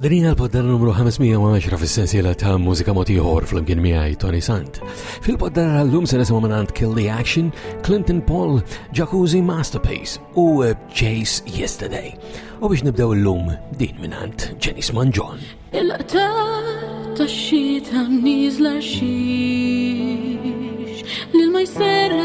Din hija l-poddar numru 510 fis-sensiela ta' mużika motiħor fl-imkien miegħi Tony Sant. Fil-poddar għallum se nisimgħu minn Kill the Action, Clinton Paul, Jacuzzi Masterpiece u eh, Chase Yesterday. U biex nibdew illum din minn għand Jenny Smanġon. Il-qtar tax-xita nizla xiex lil ma jserre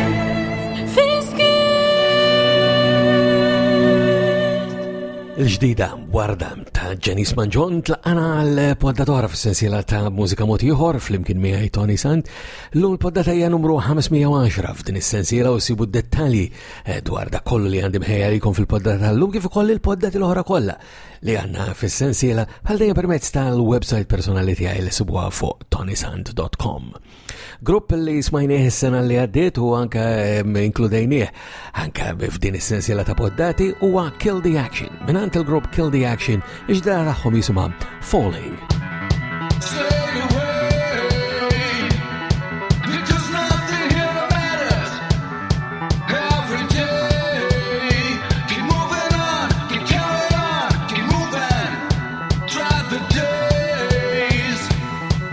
Il-ġdida warda ta' Janice Manġon tlaqqana għal poddatora f-sensila ta' mużika motiħor fl-imkien miħaj Tony Sant l l-poddata hija numru 510 f'din is-sensiela u sibu dettalji eh, dwar da kollu li għandim ħejja jkun fil-poddata l-lum kif ukoll il-poddati l-oħra kollha li għanna fis-sensiela għal dejjem permezz tal-website personali tiegħi li sibuha fuq tonysant.com. Grupp li smajnieh is-sena li għaddiet u anka inkludejnieh anka f'din is-sensiela ta' poddati huwa Kill the Action. Minant il-grupp Kill the Action iġdara tagħhom jisimha Falling.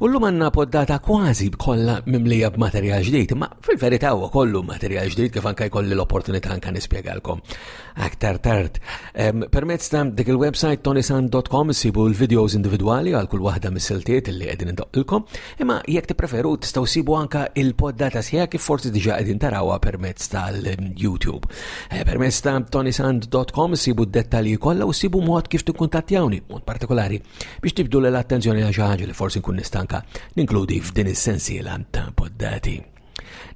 U llum għandna poddata kważi kollha mimlija b'materjal ġdid, ma fil-verità huwa kollu materjal ġdid kif anke jkolli l-opportunità anke nispjegalkom aktar tard. Permezz ta' dik il-website tonisan.com sibu l-videos individwali għal kull waħda mis-siltiet li qegħdin intoqilkom, imma jekk tippreferu tistgħu sibu anke il-poddata sħiħa kif forsi diġà qegħdin tarawha permezz tal-YouTube. Eh, permezz ta' tonisan.com sibu d-dettalji kollha u sibu mod kif tikkuntattjawni, mod partikolari Biex tibdu l-attenzjoni għal xi ħaġa li forsi nkun nistanka ninkludi f'din is-sensiela ta' poddati.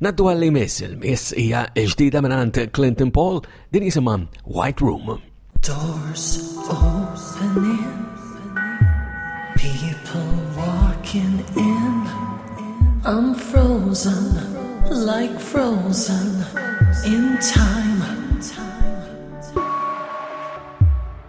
Naddu għalli miss il-miss hija ġdida minn Clinton Paul din jisimha White Room. Doors opening, people walking in, I'm frozen like frozen in time.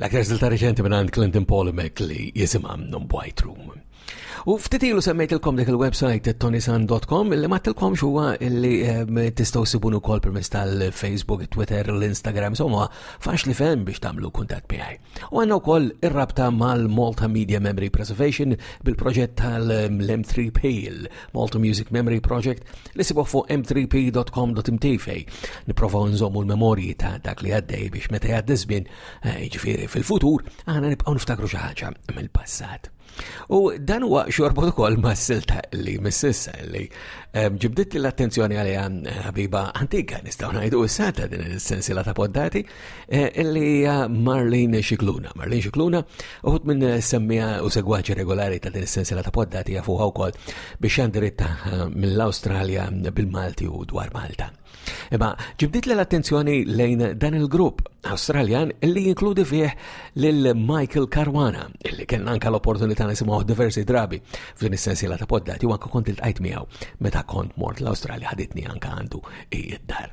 L-aktar silta reċenti minn għand Clinton Polimek li jisimha Non White Room. U ftit ilu semmejtilkom dik il-website tonisan.com li mattilkom xuwa li ehm, tistgħu sibun ukoll permezz tal-Facebook, Twitter, l-Instagram, somma fax li fem biex tagħmlu kuntat miegħi. U għandna wkoll ir-rabta mal-Malta Media Memory Preservation bil-proġett tal-M3P, Malta Music Memory Project li sibuħ fuq m3p.com.mt fej niprofaw nżommu l-memorji ta' dak li għaddej biex meta jgħaddi żmien eh, ġifieri fil-futur aħna nibqgħu niftakru xi ħaġa mill-passat. U dan huwa xorbot ukoll ma' silta li mississa li eh, ġibdit l-attenzjoni għalija eh, ħabiba antika nistgħu ngħidu s-sata din is-sensiela ta' poddati Eh, illi hija Marlene Xikluna. Marlene Xikluna, uħut minn eh, semmija u segwaċi regolari ta' din is-sensela ta' poddati jafuha wkoll biex għandiritta eh, mill-Awstralja bil-Malti u dwar Malta. Imma ġibdit l-attenzjoni lejn dan il-grupp Awstraljan li jinkludi fih lil Michael Caruana, illi kien anka l-opportunità nisimgħu diversi drabi f'din is-sensiela ta' poddati u anka kont il-tqajt miegħu meta kont mort l-Awstralja ħaditni anka għandu id-dar.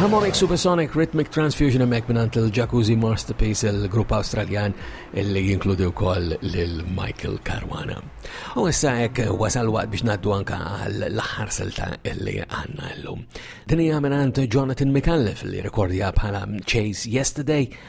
Harmonic Supersonic Rhythmic Transfusion emmek minant il-Jacuzzi Masterpiece il-grupp Australjan li jinkludi u koll l-Michael Caruana. U issa ek wasal waqt biex naddu anka l-ħar silta li għanna l-lum. Dini għaminant Jonathan Micallef li rekordja bħala Chase Yesterday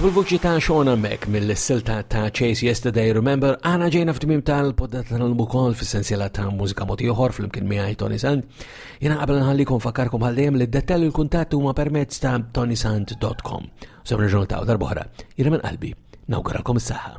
Bil-vuċi ta' Shona Mac mill-silta ta' Chase Yesterday Remember, għana ġejna f'tmim tal-poddat tal-mukol fil-sensiela ta' mużika moti uħor fl-imkien miħaj Tony Sand. Jena għabel nħallikom fakkarkom għal-dajem li d-dettal il-kuntat huma permezz ta' tonysand.com. Sabra ġurnata u darbohra, jena minn qalbi, nawguralkom s-saha.